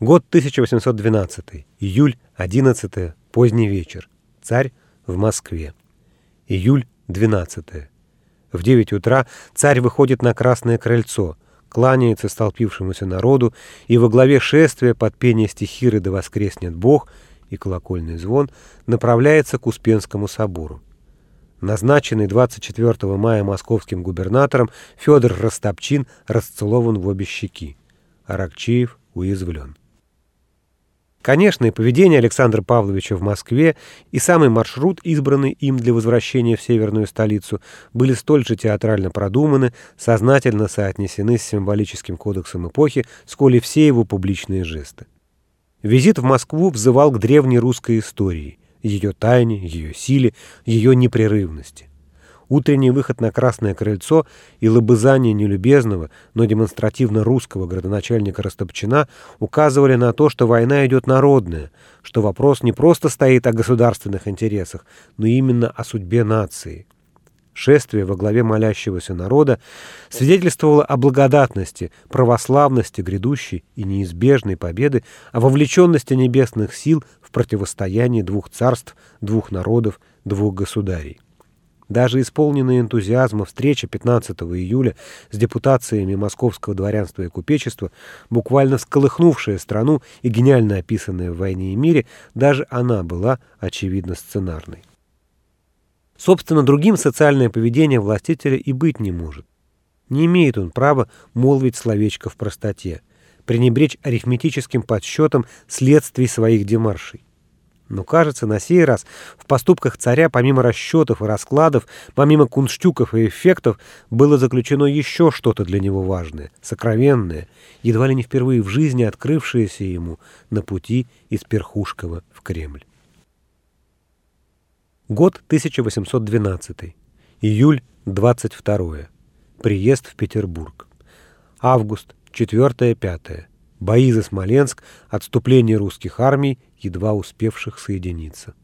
Год 1812. Июль, 11. Поздний вечер. Царь в Москве. Июль, 12. В 9 утра царь выходит на Красное крыльцо, кланяется столпившемуся народу, и во главе шествия под пение стихиры «Да воскреснет Бог» и колокольный звон направляется к Успенскому собору. Назначенный 24 мая московским губернатором Федор Растопчин расцелован в обе щеки. Аракчеев уязвлен. Конечно, и поведение Александра Павловича в Москве, и самый маршрут, избранный им для возвращения в северную столицу, были столь же театрально продуманы, сознательно соотнесены с символическим кодексом эпохи, сколь и все его публичные жесты. Визит в Москву взывал к древней русской истории – ее тайне, ее силе, ее непрерывности. Утренний выход на Красное Крыльцо и лобызание нелюбезного, но демонстративно русского градоначальника Растопчина указывали на то, что война идет народная, что вопрос не просто стоит о государственных интересах, но именно о судьбе нации – шествие во главе молящегося народа свидетельствовало о благодатности, православности грядущей и неизбежной победы, о вовлеченности небесных сил в противостоянии двух царств, двух народов, двух государей. Даже исполненная энтузиазма встреча 15 июля с депутациями московского дворянства и купечества, буквально всколыхнувшая страну и гениально описанная в «Войне и мире», даже она была, очевидно, сценарной. Собственно, другим социальное поведение властителя и быть не может. Не имеет он права молвить словечко в простоте, пренебречь арифметическим подсчетом следствий своих демаршей. Но, кажется, на сей раз в поступках царя, помимо расчетов и раскладов, помимо кунштюков и эффектов, было заключено еще что-то для него важное, сокровенное, едва ли не впервые в жизни открывшееся ему на пути из Перхушкова в Кремль. Год 1812. Июль 22. Приезд в Петербург. Август 4-5. Бои за Смоленск, отступление русских армий, едва успевших соединиться.